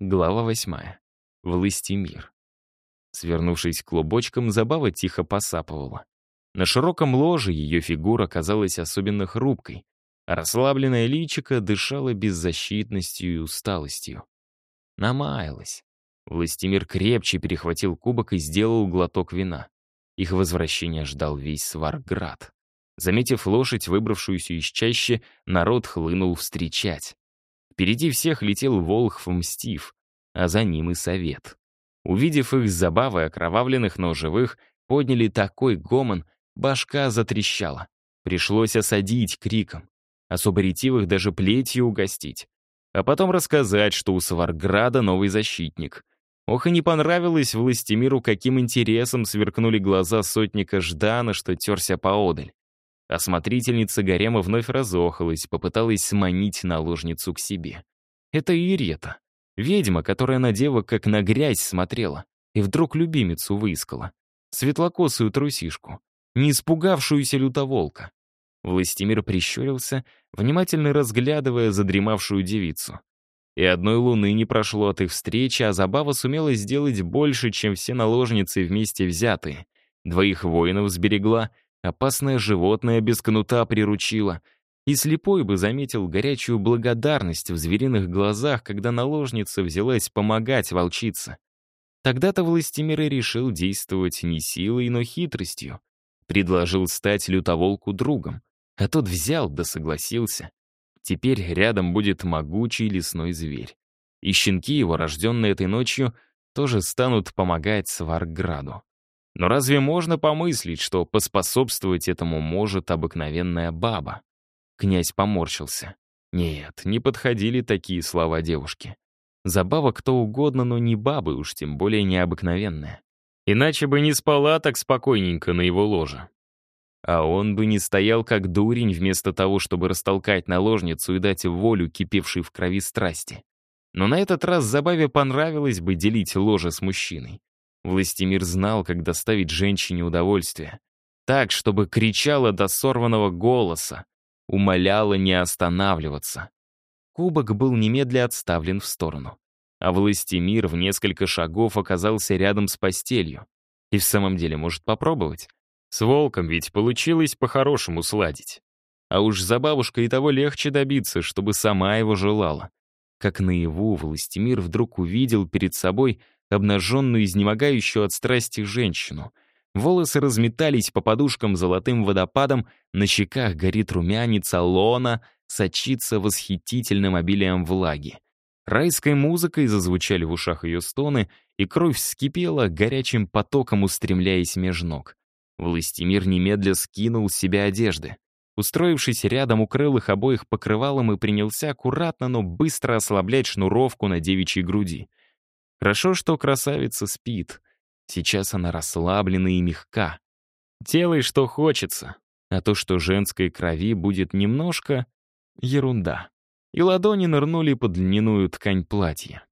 Глава восьмая. Властимир. Свернувшись клубочком, Забава тихо посапывала. На широком ложе ее фигура казалась особенно хрупкой, а расслабленное личико дышало беззащитностью и усталостью. Намаялась. Властимир крепче перехватил кубок и сделал глоток вина. Их возвращение ждал весь Сварград. Заметив лошадь, выбравшуюся из чащи, народ хлынул встречать. Впереди всех летел Волхв Мстив, а за ним и Совет. Увидев их с забавой окровавленных, но живых, подняли такой гомон, башка затрещала. Пришлось осадить криком. Особо ретивых даже плетью угостить. А потом рассказать, что у Сварграда новый защитник. Ох, и не понравилось Властимиру, каким интересом сверкнули глаза сотника Ждана, что терся поодаль. Осмотрительница гарема вновь разохалась, попыталась сманить наложницу к себе. Это Ирета, ведьма, которая на девок как на грязь смотрела, и вдруг любимицу выискала. Светлокосую трусишку, не испугавшуюся лютоволка. Властимир прищурился, внимательно разглядывая задремавшую девицу. И одной луны не прошло от их встречи, а Забава сумела сделать больше, чем все наложницы вместе взятые. Двоих воинов сберегла — Опасное животное без кнута приручила. И слепой бы заметил горячую благодарность в звериных глазах, когда наложница взялась помогать волчице. Тогда-то Властимир и решил действовать не силой, но хитростью. Предложил стать лютоволку другом. А тот взял да согласился. Теперь рядом будет могучий лесной зверь. И щенки его, рожденные этой ночью, тоже станут помогать Сварграду. Но разве можно помыслить, что поспособствовать этому может обыкновенная баба? Князь поморщился. Нет, не подходили такие слова девушки. Забава кто угодно, но не бабы, уж тем более необыкновенная. Иначе бы не спала так спокойненько на его ложе. А он бы не стоял как дурень вместо того, чтобы растолкать наложницу и дать волю кипевшей в крови страсти. Но на этот раз Забаве понравилось бы делить ложе с мужчиной. Властимир знал, как доставить женщине удовольствие. Так, чтобы кричала до сорванного голоса, умоляла не останавливаться. Кубок был немедля отставлен в сторону. А Властимир в несколько шагов оказался рядом с постелью. И в самом деле может попробовать. С волком ведь получилось по-хорошему сладить. А уж за бабушкой и того легче добиться, чтобы сама его желала. Как наяву Властимир вдруг увидел перед собой обнаженную, изнемогающую от страсти женщину. Волосы разметались по подушкам золотым водопадом, на щеках горит румянец, а лона сочится восхитительным обилием влаги. Райской музыкой зазвучали в ушах ее стоны, и кровь вскипела, горячим потоком устремляясь меж ног. Властимир немедля скинул с себя одежды. Устроившись рядом, укрыл их обоих покрывалом и принялся аккуратно, но быстро ослаблять шнуровку на девичьей груди. Хорошо, что красавица спит. Сейчас она расслаблена и мягка. Делай, что хочется, а то, что женской крови будет немножко — ерунда. И ладони нырнули под льняную ткань платья.